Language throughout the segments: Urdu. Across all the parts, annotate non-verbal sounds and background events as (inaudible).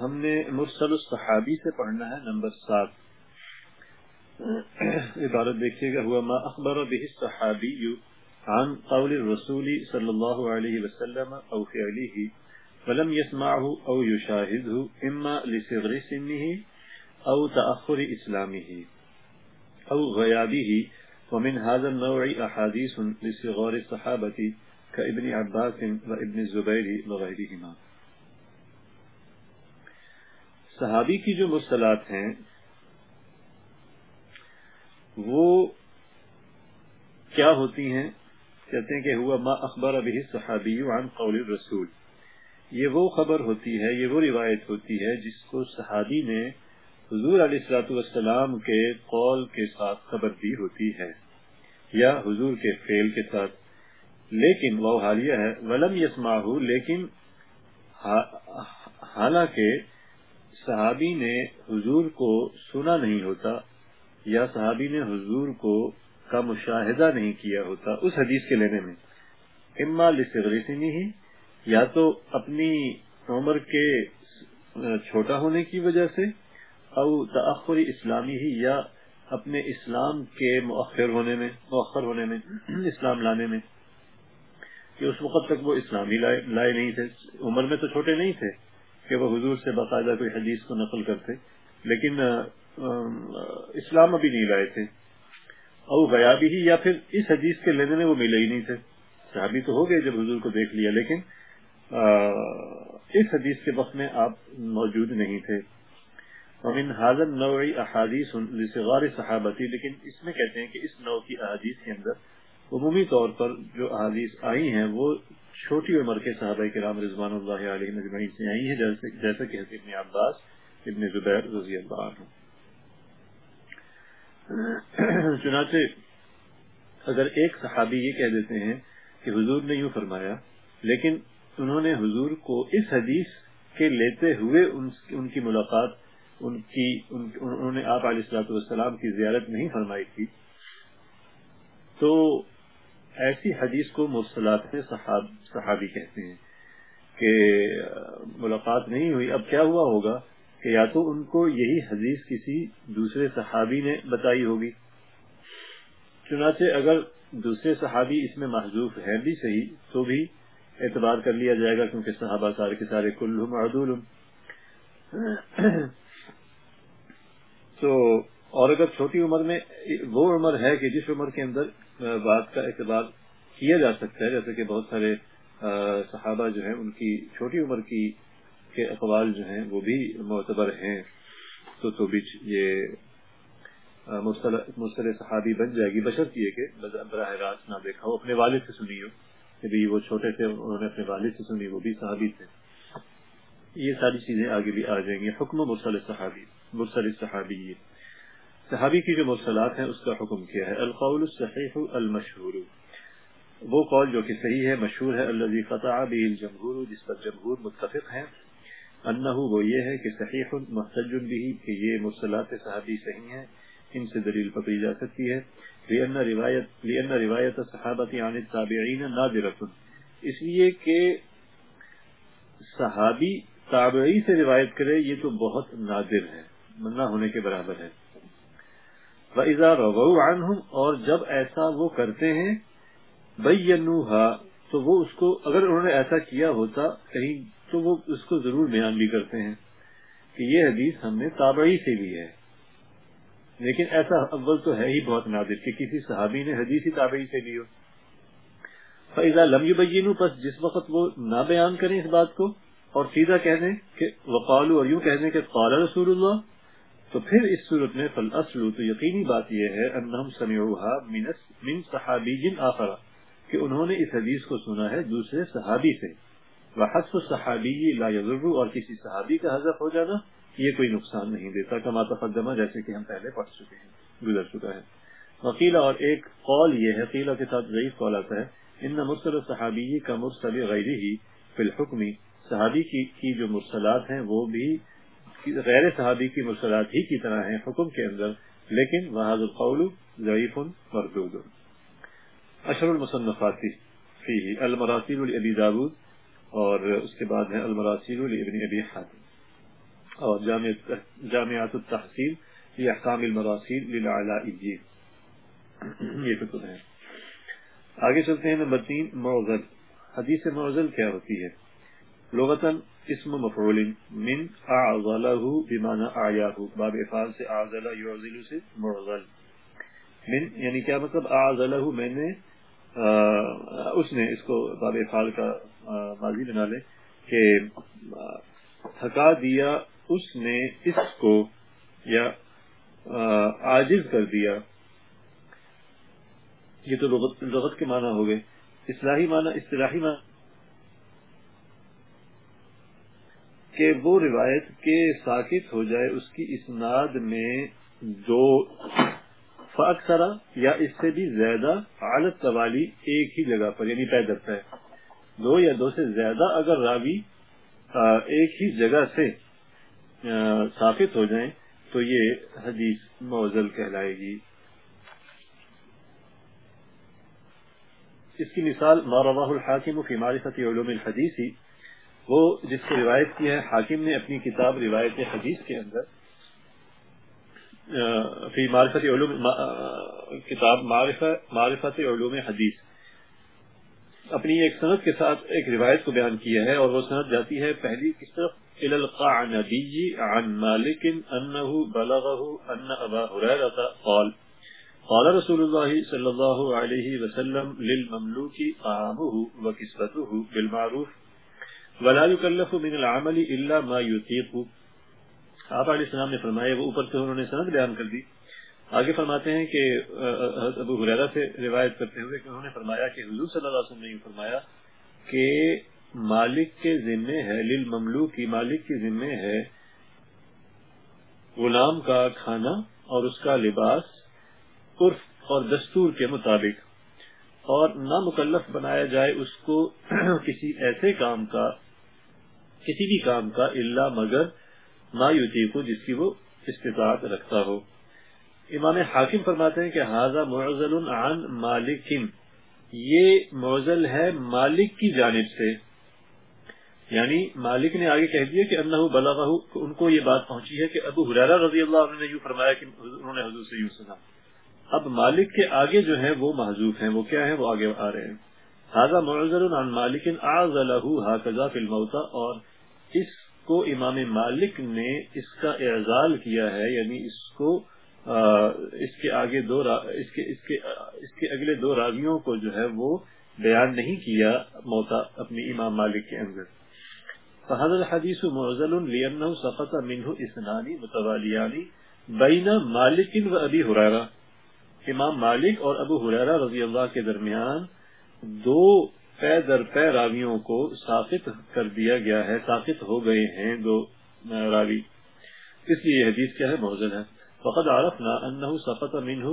ہم نے مرسل الصحابی سے پڑھنا ہے، نمبر سات۔ عبارت دیکھیے گا، ہوا ما اخبر به الصحابی عن قول الرسول صلی اللہ علیہ وسلم او فعله ولم يسمعه او يشاهده اما لصغر سنه او تأخر اسلامه او غیابه، ومن هذا النوع احاديث لصغار الصحابة كابن عباس وابن الزبير وغيرهما صحابی کی جو مصطلات ہیں، وہ کیا ہوتی ہیں؟ کہتے ہیں کہ ہوا ما اخبر ابھی صحابی عن قول الرسول۔ یہ وہ خبر ہوتی ہے، یہ وہ روایت ہوتی ہے جس کو صحابی نے حضور علیہ السلاۃ والسلام کے قول کے ساتھ خبر دی ہوتی ہے یا حضور کے فعل کے ساتھ۔ لیکن وہ حالیہ ہے، ولم یسماہ لیکن حالانکہ صحابی نے حضور کو سنا نہیں ہوتا یا صحابی نے حضور کو کا مشاہدہ نہیں کیا ہوتا اس حدیث کے لینے میں۔ اما لسغریسنی ہی، یا تو اپنی عمر کے چھوٹا ہونے کی وجہ سے، او تاخری اسلامی ہی، یا اپنے اسلام کے مؤخر ہونے میں، مؤخر ہونے میں، اسلام لانے میں۔ کہ اس وقت تک وہ اسلامی لائے نہیں تھے، عمر میں تو چھوٹے نہیں تھے۔ کہ وہ حضور سے باقاعدہ کوئی حدیث کو نقل کرتے، لیکن اسلام ابھی نہیں لائے تھے۔ اور غیابی ہی، یا پھر اس حدیث کے لینے میں وہ ملے ہی نہیں تھے۔ صحابی تو ہو گئے جب حضور کو دیکھ لیا، لیکن اس حدیث کے وقت میں آپ موجود نہیں تھے۔ امن حاضر نوعی احادیث غار صحابتی، لیکن اس میں کہتے ہیں کہ اس نو کی احادیث کے اندر عمومی طور پر جو احادیث آئی ہیں، وہ چھوٹی عمر کے صحابہ کرام رضوان اللہ علیہ مجمعین سے آئی ہے جیسا کہ حضرت ابن عباس، ابن زبیر رضی اللہ عنہ۔ چنانچہ اگر ایک صحابی یہ کہہ دیتے ہیں کہ حضور نے یوں فرمایا، لیکن انہوں نے حضور کو اس حدیث کے لیتے ہوئے ان کی ملاقات، ان کی انہوں نے آپ علیہ السلاۃ والسلام کی زیارت نہیں فرمائی تھی، تو ایسی حدیث کو مرسلات صحاب، صحابی کہتے ہیں کہ ملاقات نہیں ہوئی، اب کیا ہوا ہوگا کہ یا تو ان کو یہی حدیث کسی دوسرے صحابی نے بتائی ہوگی۔ چنانچہ اگر دوسرے صحابی اس میں محضوف ہے بھی صحیح، تو بھی اعتبار کر لیا جائے گا کیونکہ صحابہ سارے کے سارے کلہم عدول تو اور اگر چھوٹی عمر میں، وہ عمر ہے کہ جس عمر کے اندر بات کا اعتبار کیا جا سکتا ہے، جیسے کہ بہت سارے صحابہ جو ہیں، ان کی چھوٹی عمر کی کے اقوال جو ہیں، وہ بھی معتبر ہیں۔ تو تو بھی یہ مستل صحابی بن جائے گی۔ بشر کی کہ براہ راست نہ دیکھا ہو، اپنے والد سے سنی ہو، کہ بھی وہ چھوٹے تھے، انہوں نے اپنے والد سے سنی، وہ بھی صحابی تھے۔ یہ ساری چیزیں آگے بھی آ جائیں گی۔ حکم مرسل صحابی مرسل صحابی صحابی کی جو مرسلات ہیں، اس کا حکم کیا ہے؟ القول الصحیح المشہور. وہ قول جو کہ صحیح ہے، مشہور ہے اللہ فتح بھی الجمہور جس پر جمہور متفق ہیں۔ انہ وہ یہ ہے کہ صحیح محتج بھی کہ یہ مرسلات صحابی صحیح ہیں۔ ان سے دلیل پکڑی جا سکتی ہے۔ لأن روایت لأن روایت صحابت عن التابعین نادرت اس لیے کہ صحابی تابعی سے روایت کرے، یہ تو بہت نادر ہے نہ ہونے کے برابر ہے۔ وَإِذَا رَوَوْا عَنْهُمْ اور جب ایسا وہ کرتے ہیں، بَيَّنُوهَا، تو وہ اس کو اگر انہوں نے ایسا کیا ہوتا کہیں، تو وہ اس کو ضرور بیان بھی کرتے ہیں کہ یہ حدیث ہم نے تابعی سے لی ہے۔ لیکن ایسا اول تو ہے ہی بہت نادر کہ کسی صحابی نے حدیث ہی تابعی سے لی ہو۔ فیضا لم یبینو پس جس وقت وہ نہ بیان کریں اس بات کو اور سیدھا کہہ دیں کہ وقالو اور یوں کہہ دیں کہ، قال رسول اللہ تو پھر اس صورت میں فالاصل تو یقینی بات یہ ہے انہم سمعوها من من صحابی آخر، کہ انہوں نے اس حدیث کو سنا ہے دوسرے صحابی سے۔ وحذف الصحابی لا يضر اور کسی صحابی کا حذف ہو جانا، یہ کوئی نقصان نہیں دیتا، کما تقدمہ، جیسے کہ ہم پہلے پڑھ چکے ہیں، گزر چکا ہے۔ وکیلا اور ایک قول یہ ہے قیلہ کے ساتھ ضعیف قول آتا ہے، ان مرسل صحابی کا مرسل غیر ہی فی الحکمی صحابی کی کی جو مرسلات ہیں، وہ بھی غیر صحابی کی مرسلات ہی کی طرح ہیں حکم کے اندر، لیکن وحاظ القول ضعیف مردود. اشر المصنفات فی المراسیل الابی داود، اور اس کے بعد ہے المراسیل الابن ابی حاتم. اور جامعات التحصیل یہ احکام المراسیل للعلائجی یہ کتب ہیں. آگے چلتے ہیں نمبر تین، معزل. حدیث معزل کیا ہوتی ہے؟ لغتاً اسم مفعول من اعضلہ بمعنى اعیاہ باب افعال سے اعضلہ یعزل سے معزل من یعنی کیا مطلب اعضلہ میں نے اس نے اس کو باب افعال کا ماضی بنا لے کہ تھکا دیا اس نے اس کو یا عاجز کر دیا. یہ تو لغت, لغت کے معنی ہو گئے. اصلاحی معنی اصطلاحی معنی کہ وہ روایت کے ساکت ہو جائے، اس کی اسناد میں جو فاکثرا یا اس سے بھی زیادہ عالت قوالی ایک ہی جگہ پر یعنی پیدل ہے۔ دو یا دو سے زیادہ اگر راوی ایک ہی جگہ سے ثابت ہو جائیں، تو یہ حدیث موزل کہلائے گی۔ اس کی مثال مارواہ الحاکم فی معرفت علوم الحدیث ہی وہ جس کو روایت کی ہے، حاکم نے اپنی کتاب روایت حدیث کے اندر فی معرفت علوم کتاب معرفت علوم حدیث۔ اپنی ایک صنعت کے ساتھ ایک روایت کو بیان کیا ہے اور وہ صنعت جاتی ہے پہلی کس طرف الى عن مالك انه بلغه ان ابا هريره قال قال رسول الله صلى الله عليه وسلم للمملوك طعامه وكسبته بالمعروف۔ ولا يكلف من العمل الا ما يطيق. آپ علیہ السلام نے فرمایا، وہ اوپر سے انہوں نے سند بیان کر دی۔ آگے فرماتے ہیں کہ ابو حریرہ سے روایت کرتے ہوئے کہ انہوں نے فرمایا کہ حضور صلی اللہ علیہ وسلم نے فرمایا کہ مالک کے ذمے ہے للمملو کی مالک کے ذمے ہے غلام کا کھانا اور اس کا لباس عرف اور دستور کے مطابق۔ اور نہ مکلف بنایا جائے اس کو کسی ایسے کام کا کسی بھی کام کا اللہ مگر ما یوتیقو جس کی وہ استطاعت رکھتا ہو۔ امام حاکم فرماتے ہیں کہ حاضہ معزل عن مالک یہ معزل ہے مالک کی جانب سے۔ یعنی مالک نے آگے کہہ دیا کہ انہو بلغہ ان کو یہ بات پہنچی ہے کہ ابو حرارہ رضی اللہ عنہ نے یوں فرمایا کہ انہوں نے حضور سے یوں سنا۔ اب مالک کے آگے جو ہیں وہ محضوف ہیں، وہ کیا ہیں؟ وہ آگے آ رہے ہیں۔ حاضہ معزل عن مالک اعزلہ ہاکذا فی الموتا اور اس کو امام مالک نے اس کا اعزال کیا ہے یعنی اس کو اس کے آگے دو اس کے اس کے اس کے اگلے دو راویوں کو جو ہے وہ بیان نہیں کیا موتا، اپنی امام مالک کے اندر۔ فہد الحدیث معزل لینه سقط منه اسنانی متوالیانی بین مالک و ابی حریرہ امام مالک اور ابو حریرہ رضی اللہ کے درمیان دو پے در پے راویوں کو ساقط کر دیا گیا ہے، ساقط ہو گئے ہیں دو راوی۔ اس لیے حدیث کیا ہے؟ معزل ہے۔ فقد عرفنا انه سقط منه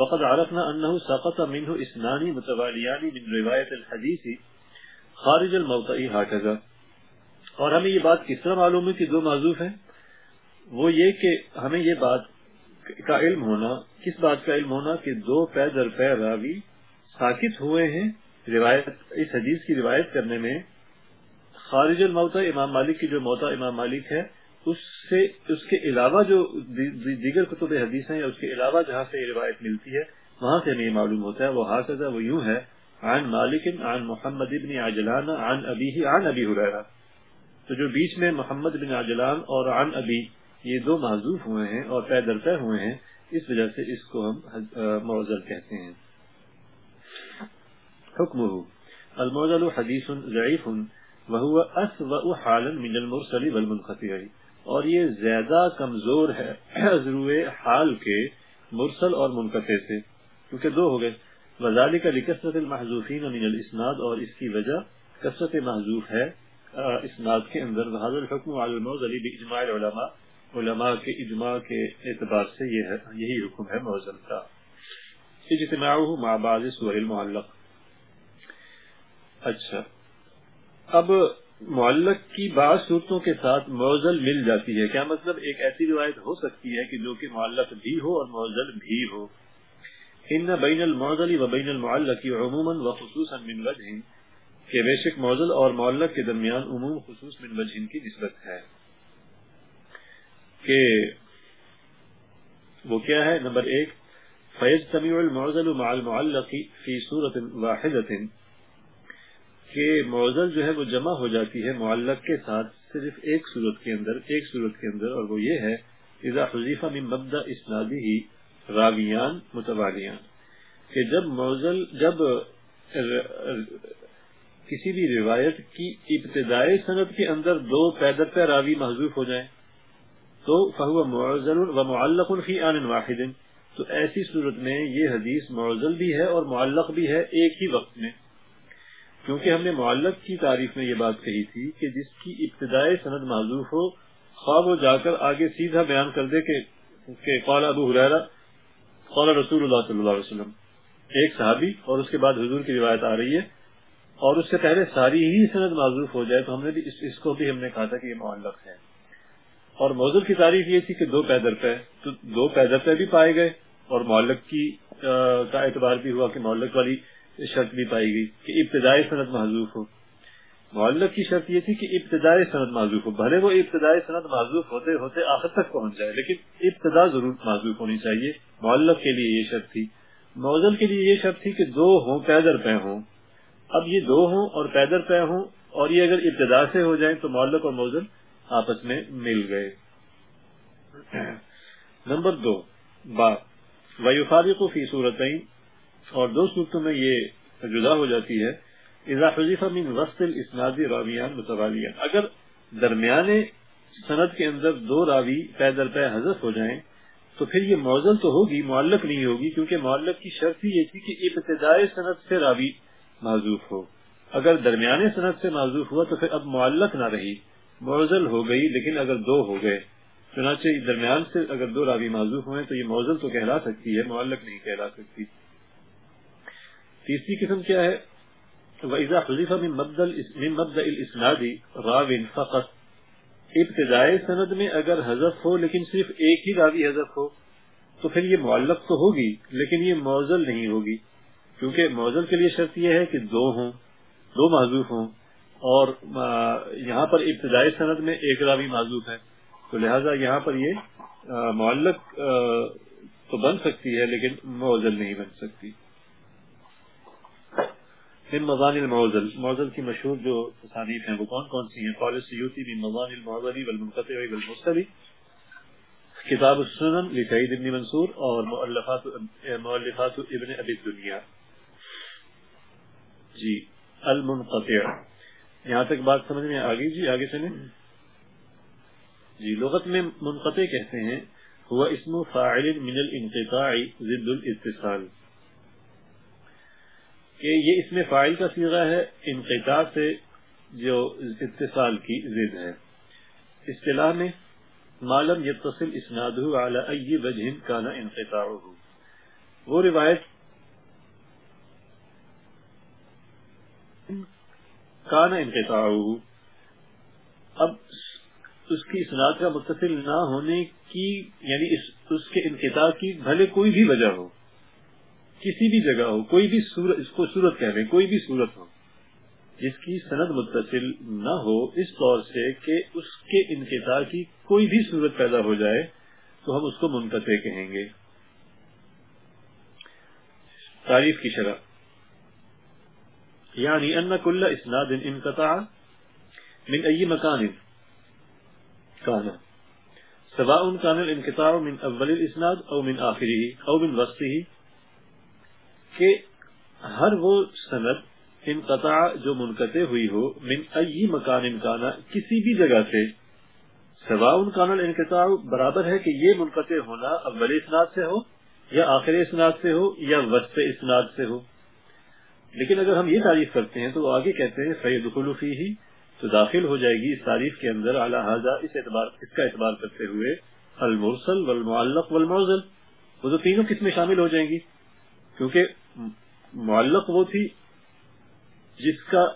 وقد عرفنا انه سقط منه اثنان متواليان من روایت الحدیث خارج الموطئ هكذا اور ہمیں یہ بات کس طرح معلوم ہے کہ دو معذوف ہیں؟ وہ یہ کہ ہمیں یہ بات کا علم ہونا، کس بات کا علم ہونا کہ دو پے در پے راوی ساکت ہوئے ہیں روایت، اس حدیث کی روایت کرنے میں خارج الموتا امام مالک کی جو موتا امام مالک ہے، اس سے، اس کے علاوہ جو دیگر کتب حدیث ہیں اس کے علاوہ جہاں سے یہ روایت ملتی ہے، وہاں سے ہمیں یہ معلوم ہوتا ہے، وہ حاصل وہ یوں ہے، عن مالک، عن محمد ابن عجلان، عن ابی عن ابی حریرہ تو جو بیچ میں محمد بن عجلان اور عن ابی یہ دو معذوف ہوئے ہیں اور پے درپے ہوئے ہیں، اس وجہ سے اس کو ہم معزل کہتے ہیں۔ حکم المعزل حدیث ضعیف وهو اسوأ حالا من المرسل والمنقطع۔ اور یہ زیادہ کمزور ہے ضرور حال کے مرسل اور منقطع سے، کیونکہ دو ہو گئے۔ وذالک لکثرت المحذوفین من الاسناد، اور اس کی وجہ کثرت محذوف ہے اسناد کے اندر۔ وهذا الحكم على الموزل باجماع العلماء۔ علماء کے اجماع کے اعتبار سے یہ ہے، یہی حکم ہے موزل کا۔ اجتماعه مع بعض سور المعلق۔ اچھا۔ اب معلق کی بعض صورتوں کے ساتھ موزل مل جاتی ہے۔ کیا مطلب ایک ایسی روایت ہو سکتی ہے کہ جو کہ معلق بھی ہو اور موزل بھی ہو؟ ان بین المعزل و بین المعلق عموما و خصوصا من وجہ، کہ بے شک موزل اور معلق کے درمیان عموم خصوص من وجہ کی نسبت ہے۔ کہ وہ کیا ہے؟ نمبر ایک فیض تمیع المعزل مع المعلق فی صورت واحد کہ معزل جو ہے وہ جمع ہو جاتی ہے معلق کے ساتھ صرف ایک صورت کے اندر، ایک صورت کے اندر، اور وہ یہ ہے، اذا حذیفہ من مبدا اسنادی ہی راویان متوالیان کہ جب معزل، جب کسی بھی روایت کی ابتدائی صنعت کے اندر دو پیدر پہ راوی محضوف ہو جائیں تو فہو معزل و معلق فی آن واحد۔ تو ایسی صورت میں یہ حدیث معزل بھی ہے اور معلق بھی ہے ایک ہی وقت میں۔ کیونکہ ہم نے معلق کی تعریف میں یہ بات کہی تھی کہ جس کی ابتدائی صنعت معذوف ہو، خواب وہ جا کر آگے سیدھا بیان کر دے کہ قال ابو حریرہ قال رسول اللہ صلی اللہ علیہ وسلم۔ ایک صحابی اور اس کے بعد حضور کی روایت آ رہی ہے۔ اور اس سے پہلے ساری ہی سند معذوف ہو جائے تو ہم نے بھی اس کو بھی ہم نے کہا تھا کہ یہ معلق ہے۔ اور موضوع کی تعریف یہ تھی کہ دو پیدر پہ، تو دو پیدر پہ بھی پائے گئے اور معلق کی کا اعتبار بھی ہوا کہ معلق والی شرط بھی پائی گئی کہ ابتدائی صنعت معذوف ہو۔ معلق کی شرط یہ تھی کہ ابتدائی صنعت معذوف ہو، بھلے وہ ابتدائی صنعت معذوف ہوتے ہوتے آخر تک پہنچ جائے، لیکن ابتدا ضرور معذوف ہونی چاہیے۔ معلق کے لیے یہ شرط تھی۔ موزل کے لیے یہ شرط تھی کہ دو ہوں پیدر پہ ہوں۔ اب یہ دو ہوں اور پیدر پہ ہوں اور یہ اگر ابتدا سے ہو جائیں تو معلق اور موزل آپس میں مل گئے۔ نمبر دو با ویفارق فی صورتیں اور دو صورتوں میں یہ جدا ہو جاتی ہے۔ اضافہ من وسط الاسناد راویان متوالیان اگر درمیانے سند کے اندر دو راوی پیدر پہ حذف ہو جائیں، تو پھر یہ موزل تو ہوگی، معلق نہیں ہوگی، کیونکہ معلق کی شرط ہی یہ تھی کہ ابتدائی صنعت سے راوی معذوف ہو۔ اگر درمیانے صنعت سے معذوف ہوا تو پھر اب معلق نہ رہی۔ موزل ہو گئی، لیکن اگر دو ہو گئے، چنانچہ درمیان سے اگر دو راوی معذوف ہوئے تو یہ موزل تو کہلا سکتی ہے، معلق نہیں کہلا سکتی۔ تیسری قسم کیا ہے؟ وَإِذَا خُلِفَ مِن مَبْدَئِ الْإِسْنَادِ رَاوٍ فَقَطْ۔ ابتدائی سند میں اگر حذف ہو لیکن صرف ایک ہی راوی حذف ہو، تو پھر یہ معلق تو ہوگی، لیکن یہ موزل نہیں ہوگی۔ کیونکہ موزل کے لیے شرط یہ ہے کہ دو ہوں، دو معذوف ہوں۔ اور یہاں پر ابتدائی سند میں ایک راوی معذوف ہے۔ تو لہذا یہاں پر یہ معلق تو بن سکتی ہے، لیکن موزل نہیں بن سکتی۔ من مضان المعوزل معوزل کی مشہور جو تصانیف ہیں وہ کون کون سی ہیں؟ قول سیوتی من مضان المعوزلی والمنقطع والمستلی کتاب السنن لسعید ابن منصور اور مؤلفات مؤلفات ابن ابی الدنیا۔ جی المنقطع۔ یہاں تک بات سمجھ میں آگئی جی؟ آگے چلیں جی لغت میں منقطع کہتے ہیں، ہوا اسم فاعل من الانقطاع ضد الاتصال۔ کہ یہ اس میں فائل کا سیغہ ہے، انقطاع سے جو اتصال کی ضد ہے۔ اصطلاح میں معلوم یتصل اسناد اعلی وجہ کانا انقطاع وہ روایت کانا انقطاع اب اس کی اسناد کا متصل نہ ہونے کی یعنی اس کے انقطاع کی بھلے کوئی بھی وجہ ہو، کسی بھی جگہ ہو، کوئی بھی صورت اس کو صورت کہہ رہے کوئی بھی صورت ہو، جس کی سند متصل نہ ہو، اس طور سے کہ اس کے انقطاع کی کوئی بھی صورت پیدا ہو جائے، تو ہم اس کو منقطع کہیں گے۔ تعریف کی شرح۔ یعنی ان کل اسناد انقطاع من ای مکان کانا سواء كان الانقطاع من اول الاسناد او من آخره او من وسطه، کہ ہر وہ سند انقطاع جو منقطع ہوئی ہو، من ای مکان انکانا کسی بھی جگہ سے سوا ان کان انقطاع برابر ہے کہ یہ منقطع ہونا اول اسناد سے ہو یا آخر اسناد سے ہو یا وسط اسناد سے ہو۔ لیکن اگر ہم یہ تعریف کرتے ہیں تو وہ آگے کہتے ہیں سید خلوفی ہی تو داخل ہو جائے گی اس تعریف کے اندر اعلیٰ اس اعتبار، اس کا اعتبار کرتے ہوئے، المرسل والمعلق والمعزل۔ وہ تو تینوں کس میں شامل ہو جائیں گی۔ کیونکہ معلق وہ تھی جس کا،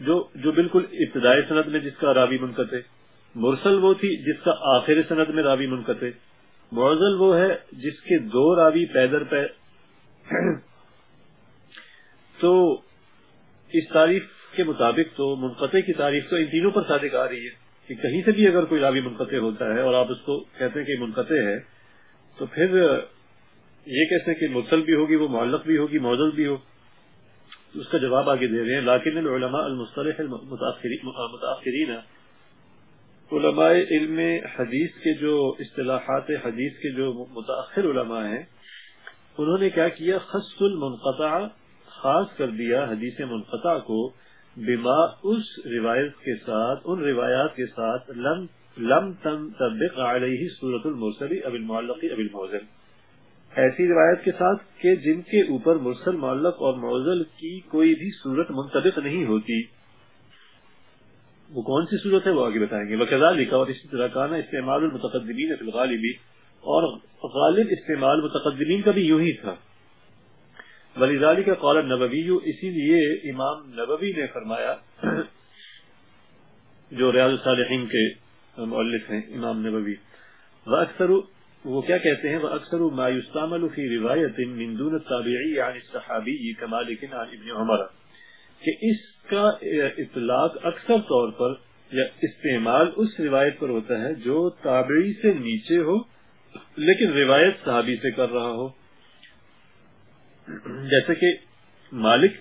جو جو بالکل ابتدائی سند میں جس کا راوی منقطع مرسل وہ تھی جس کا آخر سند میں راوی منقطع معزل وہ ہے جس کے دو راوی پیدر پہ تو اس تعریف کے مطابق تو منقطع کی تعریف تو ان تینوں پر صادق آ رہی ہے کہ کہیں سے بھی اگر کوئی راوی منقطع ہوتا ہے اور آپ اس کو کہتے ہیں کہ منقطع ہے، تو پھر یہ کہتے ہیں کہ مرسل بھی ہوگی، وہ معلق بھی ہوگی معزل بھی ہو۔ اس کا جواب آگے دے رہے ہیں لاکن العلماء المصطلح متاثرین علماء علم حدیث کے جو اصطلاحات، حدیث کے جو متاثر علماء ہیں، انہوں نے کیا کیا؟ خص المنقطع خاص کر دیا حدیث منقطع کو بما اس روایت کے ساتھ، ان روایات کے ساتھ لم لم تنطبق علیہ صورت المرسلی اب المعلقی اب الموزن ایسی روایت کے ساتھ کہ جن کے اوپر مرسل معلق اور موزل کی کوئی بھی صورت منطبق نہیں ہوتی۔ وہ کون سی صورت ہے؟ وہ آگے بتائیں گے۔ وقضا لکھا اور اسی طرح کانا استعمال المتقدمین فی الغالبی اور غالب استعمال متقدمین کا بھی یوں ہی تھا۔ ولیزالی کا قول نبوی اسی لیے امام نبوی نے فرمایا، جو ریاض الصالحین کے مؤلف ہیں، امام نبوی وہ اکثر وہ کیا کہتے ہیں؟ وہ اکثر ما يستعمل روایت من دون التابعی عن الصحابی کمالک عن ابن عمر۔ کہ اس کا اطلاق اکثر طور پر یا استعمال اس روایت پر ہوتا ہے جو تابعی سے نیچے ہو، لیکن روایت صحابی سے کر رہا ہو۔ (clears throat) جیسے کہ مالک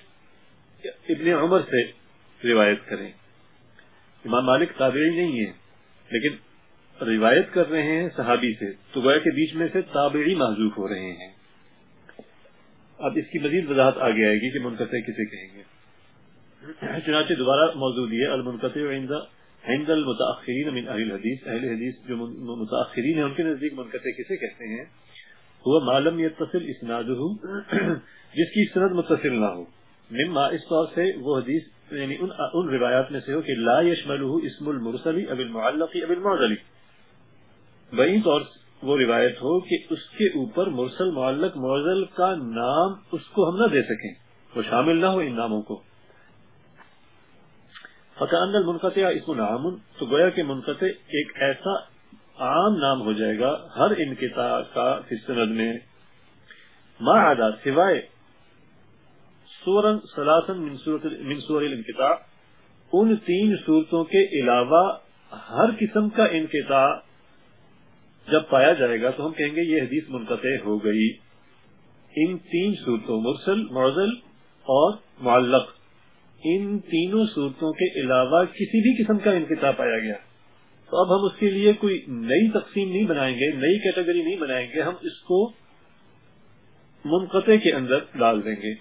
ابن عمر سے روایت کریں۔ امام مالک تابعی نہیں ہے لیکن روایت کر رہے ہیں صحابی سے، تو گویا کے بیچ میں سے تابعی محضوف ہو رہے ہیں۔ اب اس کی مزید وضاحت آگے آئے گی کہ منقطع کسے کہیں گے۔ (clears throat) چنانچہ دوبارہ موجود ہے المنقطع عند المتاخرین من اہل الحدیث۔ اہل حدیث جو متاخرین ہیں، ان کے نزدیک منقطع کسے کہتے ہیں؟ وہ معلوم یتصل اسنادہ جس کی سند متصل نہ ہو۔ مما اس طور سے وہ حدیث یعنی ان, ان روایات میں سے ہو کہ لا یشملہ اسم المرسلی اب المعلقی اب المعذلی وہی طور وہ روایت ہو کہ اس کے اوپر مرسل معلق معزل کا نام اس کو ہم نہ دے سکیں۔ وہ شامل نہ ہو ان ناموں کو۔ فقان المنقطع اسم نام تو گویا کہ منقطع ایک ایسا عام نام ہو جائے گا ہر انقطاع کا سند میں۔ ما عدا سوائے سورن سلاسن منصور الانقطاع۔ ان تین صورتوں کے علاوہ ہر قسم کا انقطاع جب پایا جائے گا تو ہم کہیں گے یہ حدیث منقطع ہو گئی۔ ان تین صورتوں مرسل، معزل اور معلق۔ ان تینوں صورتوں کے علاوہ کسی بھی قسم کا انقطاع پایا گیا۔ تو اب ہم اس کے لیے کوئی نئی تقسیم نہیں بنائیں گے، نئی کیٹیگری نہیں بنائیں گے، ہم اس کو منقطع کے اندر ڈال دیں گے۔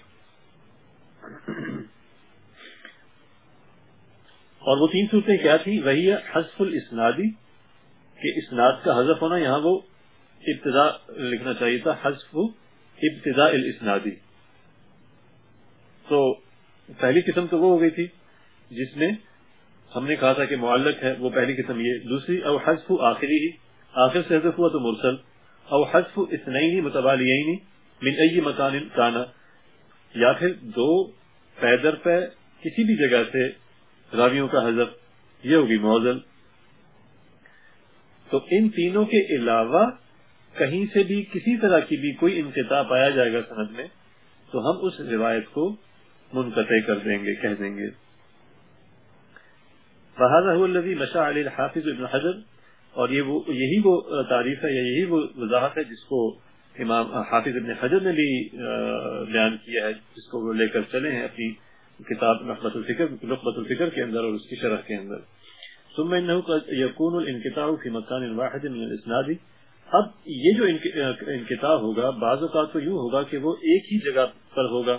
اور وہ تین صورتیں کیا تھی وہی حسف الاسنادی کہ اسناد کا حذف ہونا، یہاں وہ ابتدا لکھنا چاہیے تھا، حذف ابتدا الاسنادی تو پہلی قسم تو وہ ہو گئی تھی جس میں ہم نے کہا تھا کہ معلق ہے، وہ پہلی قسم یہ، دوسری، او حذف آخری ہی، آخر سے حذف ہوا تو مرسل، او حذف اسنعینی متبالیینی من ای مکان کانا، یا پھر دو پیدر پہ کسی بھی جگہ سے راویوں کا حذف، یہ ہوگی معزل تو ان تینوں کے علاوہ کہیں سے بھی کسی طرح کی بھی کوئی انقطاع پایا جائے گا سند میں، تو ہم اس روایت کو منقطع کر دیں گے، کہہ دیں گے۔ مشا علی الحافظ ابن حجر، اور یہ وہ یہی وہ تعریف ہے یا یہی وہ وضاحت ہے جس کو امام حافظ ابن حجر نے بھی بیان کیا ہے، جس کو وہ لے کر چلے ہیں اپنی کتاب نقبت الفکر نقبت الفکر کے اندر اور اس کی شرح کے اندر۔ ثم انه قد يكون الانقطاع في مكان واحد من الاسناد۔ اب یہ جو انقطاع ہوگا، بعض اوقات تو یوں ہوگا کہ وہ ایک ہی جگہ پر ہوگا۔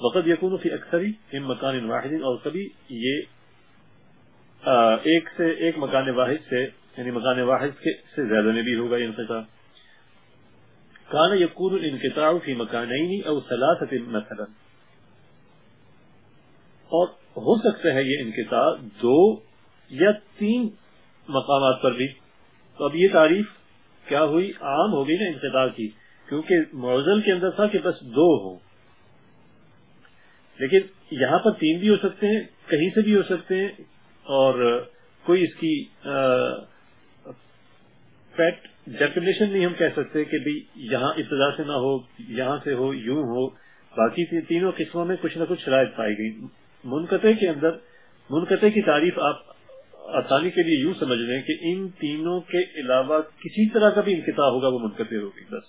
وقت یقون فی اکثری من مکان واحد اور کبھی یہ ایک سے ایک مکان واحد سے یعنی مکان واحد سے زیادہ میں بھی ہوگا یہ انقطاع۔ کان یقون الانقطاع فی مکانین او ثلاثه مثلا۔ اور ہو سکتا ہے یہ انقطاع دو یا تین مقامات پر بھی۔ تو اب یہ تعریف کیا ہوئی؟ عام ہوگی نا انتظار کی، کیونکہ موزل کے اندر تھا کہ بس دو ہوں۔ لیکن یہاں پر تین بھی ہو سکتے ہیں، کہیں سے بھی ہو سکتے ہیں اور کوئی اس کی پیٹ ڈیفینیشن نہیں ہم کہہ سکتے کہ یہاں ابتدا سے نہ ہو، یہاں سے ہو، یوں ہو۔ باقی تینوں قسموں میں کچھ نہ کچھ شرائط پائی گئی۔ منقطع کے اندر، منقطع کی تعریف آپ آسانی کے لیے یوں سمجھ لیں کہ ان تینوں کے علاوہ کسی طرح کا بھی انقطاع ہوگا وہ منقطع ہوگی۔ بس،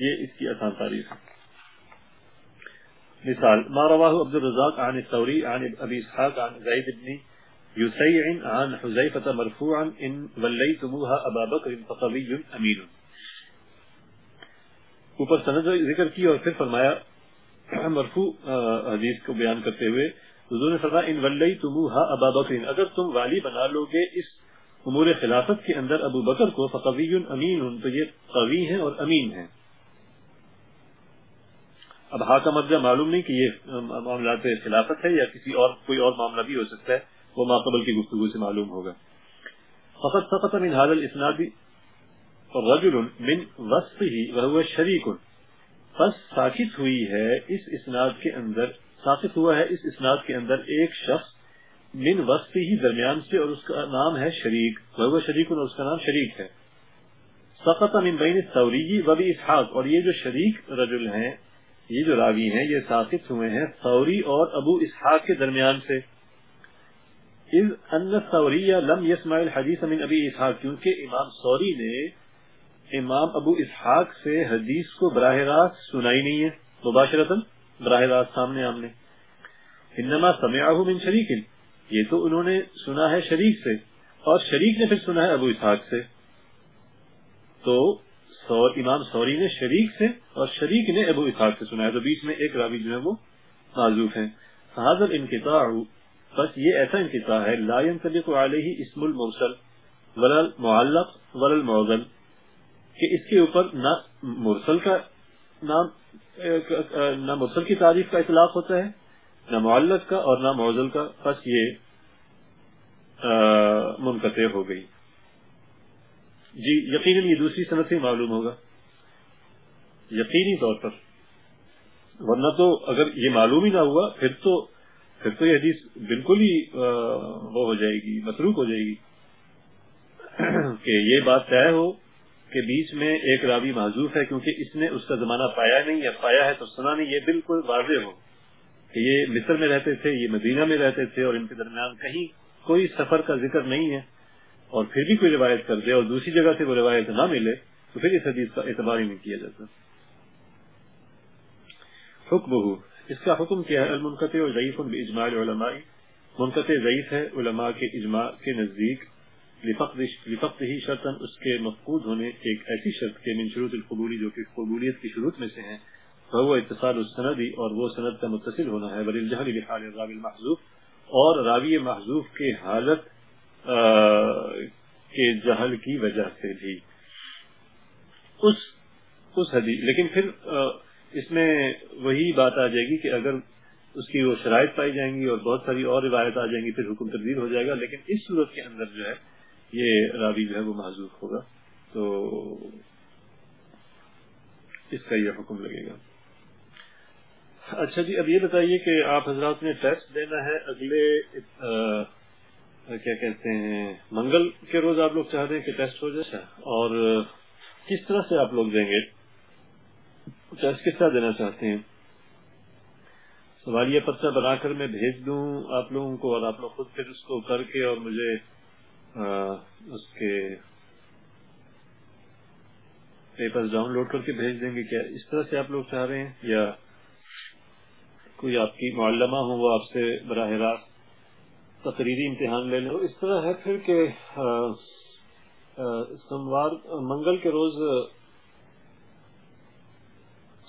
یہ اس کی آسان تعریف ہے۔ مثال، ما رواه عبد الرزاق عن الثوري عن ابي اسحاق، عن زيد بن يسيع عن حذيفه مرفوعا ان وليتموها ابا بكر فقوي امين اوپر سند ذکر کی اور پھر فرمایا مرفوع حدیث کو بیان کرتے ہوئے حضور نے فرمایا، ان ولی تموہا ابا بکر اگر تم والی بنا لو گے اس امور خلافت کے اندر ابو بکر کو، فقوی امین، تو یہ قوی ہیں اور امین ہیں. اب ہا کا مطلب معلوم نہیں کہ یہ معاملات خلافت ہے یا کسی اور، کوئی اور معاملہ بھی ہو سکتا ہے۔ وہ ماقبل کی گفتگو سے معلوم ہوگا۔ فقط فقط من هذا الاسناد رجل من وصفه وهو شریک پس ساکت ہوئی ہے اس اسناد کے اندر ثابت ہوا ہے اس اسناد کے اندر ایک شخص من وسط ہی درمیان سے اور اس کا نام ہے شریک وہ شریک اور اس کا نام شریک ہے۔ سقط من بین سوری و بھی اسحاق اور یہ جو شریک رجل ہیں، یہ جو راوی ہیں، یہ ثابت ہوئے ہیں سوری اور ابو اسحاق کے درمیان سے۔ اذ ان لم يسمع الحدیث من ابی اسحاق، کیونکہ امام سوری نے امام ابو اسحاق سے حدیث کو براہ راست سنائی نہیں ہے۔ مباشرتاً براہ راست سامنے آمنے۔ انما سمعه من شریک، یہ تو انہوں نے سنا ہے شریک سے، اور شریک نے پھر سنا ہے ابو اسحاق سے۔ تو سور امام سوری نے شریک سے اور شریک نے ابو اسحاق سے سنا ہے۔ تو بیچ میں ایک راوی جو ہے وہ معذوف ہیں حاضر انقطاع بس یہ ایسا انقطاع ہے، لا ينطبق علیہ اسم المرسل ولا المعلق ولا المعضل کہ اس کے اوپر نہ مرسل کا نام، نہ مرسل کی تعریف کا اطلاق ہوتا ہے، نہ معلق کا اور نہ معزل کا، بس یہ منقطع ہو گئی۔ جی یقیناً یہ دوسری صنعت سے معلوم ہوگا۔ یقینی طور پر۔ ورنہ تو اگر یہ معلوم ہی نہ ہوا، پھر تو پھر تو یہ حدیث بالکل ہی وہ ہو جائے گی، متروک ہو جائے گی۔ (clears throat) کہ یہ بات طے ہو کہ بیچ میں ایک راوی معذوف ہے کیونکہ اس نے اس کا زمانہ پایا نہیں، یا پایا ہے تو سنا نہیں، یہ بالکل واضح ہو کہ یہ مصر میں رہتے تھے، یہ مدینہ میں رہتے تھے اور ان کے درمیان کہیں کوئی سفر کا ذکر نہیں ہے۔ اور پھر بھی کوئی روایت کر دے اور دوسری جگہ سے وہ روایت نہ ملے تو پھر اس حدیث کا اعتبار ہی نہیں کیا جاتا۔ حکم اس کا حکم کیا ہے؟ المنقطع اور ضعیف اجماع علماء منقطع ضعیف ہے علماء کے اجماع کے نزدیک. لفقت ہی شرطن اس کے مفقود ہونے ایک ایسی شرط کے من شروط القبولی جو کہ قبولیت کی شروط میں سے ہیں وہ اتصال السندی اور وہ سند کا متصل ہونا ہے. ولی الجہل بحال الراوی المحذوف. اور راوی محذوف کے حالت کے جہل کی وجہ سے بھی. اس اس حدیث لیکن پھر اس میں وہی بات آ جائے گی کہ اگر اس کی وہ شرائط پائی جائیں گی اور بہت ساری اور روایت آ جائیں گی، پھر حکم تبدیل ہو جائے گا، لیکن اس صورت کے اندر جو ہے، یہ راوی جو ہے وہ محضوف ہوگا۔ تو اس کا یہ حکم لگے گا۔ اچھا جی اب یہ بتائیے کہ آپ حضرات نے ٹیسٹ دینا ہے، اگلے کیا کہتے ہیں، منگل کے روز آپ لوگ چاہ رہے ہیں کہ ٹیسٹ ہو جائے؟ اور کس طرح سے آپ لوگ دیں گے؟ ٹیسٹ کس طرح دینا چاہتے ہیں۔ سوالیہ پتہ بنا کر میں بھیج دوں آپ لوگوں کو اور آپ لوگ خود پھر اس کو کر کے اور مجھے اس کے پیپر ڈاؤن لوڈ کر کے بھیج دیں گے۔ کیا اس طرح سے آپ لوگ چاہ رہے ہیں یا کوئی آپ کی معلمہ ہو وہ آپ سے براہ راست تقریری امتحان لے لیں؟ اس طرح ہے پھر کہ سوموار، منگل کے روز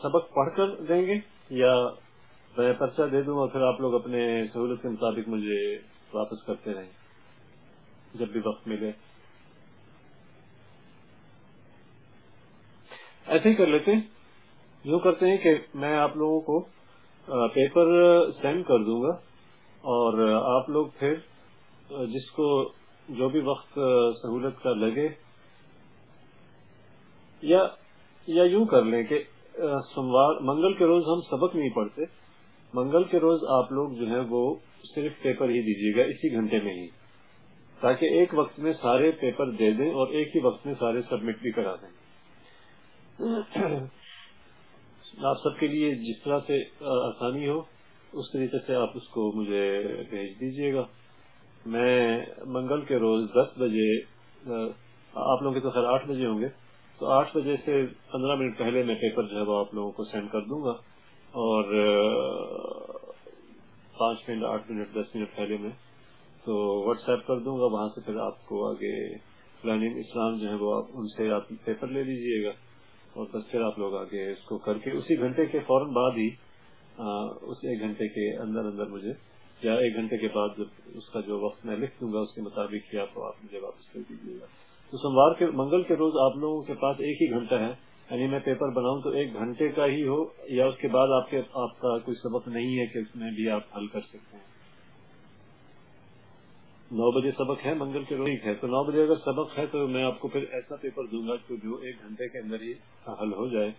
سبق پڑھ کر دیں گے یا میں پرچہ دے دوں اور پھر آپ لوگ اپنے سہولت کے مطابق مجھے واپس کرتے رہیں جب بھی وقت ملے۔ ایسے ہی کر لیتے ہیں۔ یوں کرتے ہیں کہ میں آپ لوگوں کو پیپر سینڈ کر دوں گا اور آپ لوگ پھر جس کو جو بھی وقت سہولت کا لگے، یا یا یوں کر لیں کہ سوموار، منگل کے روز ہم سبق نہیں پڑھتے۔ منگل کے روز آپ لوگ جو ہے وہ صرف پیپر ہی دیجیے گا، اسی گھنٹے میں ہی۔ تاکہ ایک وقت میں سارے پیپر دے دیں اور ایک ہی وقت میں سارے سبمٹ بھی کرا دیں۔ (clears throat) آپ سب کے لیے جس طرح سے آسانی ہو، اس طریقے سے آپ اس کو مجھے بھیج دیجیے گا۔ میں منگل کے روز دس بجے آپ لوگوں کے تو خیر آٹھ بجے ہوں گے۔ تو آٹھ بجے سے پندرہ منٹ پہلے میں پیپر جو ہے وہ آپ لوگوں کو سینڈ کر دوں گا اور پانچ منٹ، آٹھ منٹ، دس منٹ پہلے میں تو واٹس ایپ کر دوں گا، وہاں سے پھر آپ کو آگے پلاننگ اسلام جو ہے وہ آپ، ان سے آپ پیپر لے لیجیے گا اور بس پھر آپ لوگ آگے اس کو کر کے اسی گھنٹے کے فوراً بعد ہی اس ایک گھنٹے کے اندر اندر مجھے، یا ایک گھنٹے کے بعد اس کا جو وقت میں لکھ دوں گا، اس کے مطابق ہی آپ کو آپ مجھے واپس کر دیجیے گا۔ تو سوموار کے منگل کے روز آپ لوگوں کے پاس ایک ہی گھنٹہ ہے۔ یعنی میں پیپر بناؤں تو ایک گھنٹے کا ہی ہو یا اس کے بعد آپ کے آپ کا کوئی سبق نہیں ہے کہ اس میں بھی آپ حل کر سکتے ہیں۔ نو بجے سبق ہے منگل کے روز؟ ہے، تو نو بجے اگر سبق ہے تو میں آپ کو پھر ایسا پیپر دوں گا جو ایک گھنٹے کے اندر ہی حل ہو جائے۔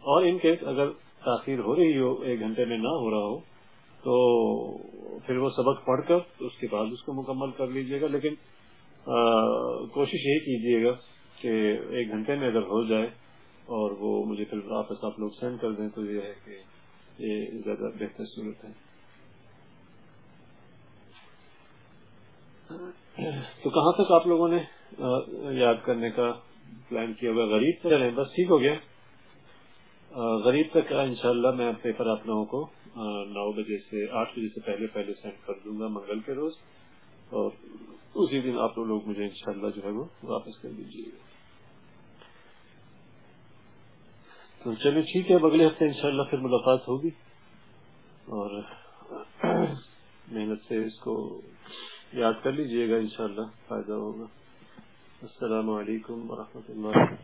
اور ان کیس اگر تاخیر ہو رہی ہو، ایک گھنٹے میں نہ ہو رہا ہو، تو پھر وہ سبق پڑھ کر اس کے بعد اس کو مکمل کر لیجیے گا۔ لیکن کوشش یہی کیجیے گا کہ ایک گھنٹے میں اگر ہو جائے اور وہ مجھے پھر واپس آپ لوگ سینڈ کر دیں تو یہ ہے کہ یہ زیادہ بہتر صورت ہے۔ تو کہاں تک آپ لوگوں نے یاد کرنے کا پلان کیا؟ ہوا غریب تک چلیں بس ٹھیک ہو گیا۔ غریب تک انشاءاللہ میں پیپر آپ لوگوں کو نو بجے سے آٹھ بجے سے پہلے پہلے سینڈ کر دوں گا، منگل کے روز۔ اور اسی دن آپ لوگ مجھے انشاءاللہ جو ہے وہ واپس کر دیجیے گا۔ تو چلیے ٹھیک ہے، اب اگلے ہفتے انشاءاللہ پھر ملاقات ہوگی اور محنت سے اس کو یاد کر لیجیے گا انشاءاللہ، فائدہ ہوگا۔ السلام علیکم ورحمۃ اللہ۔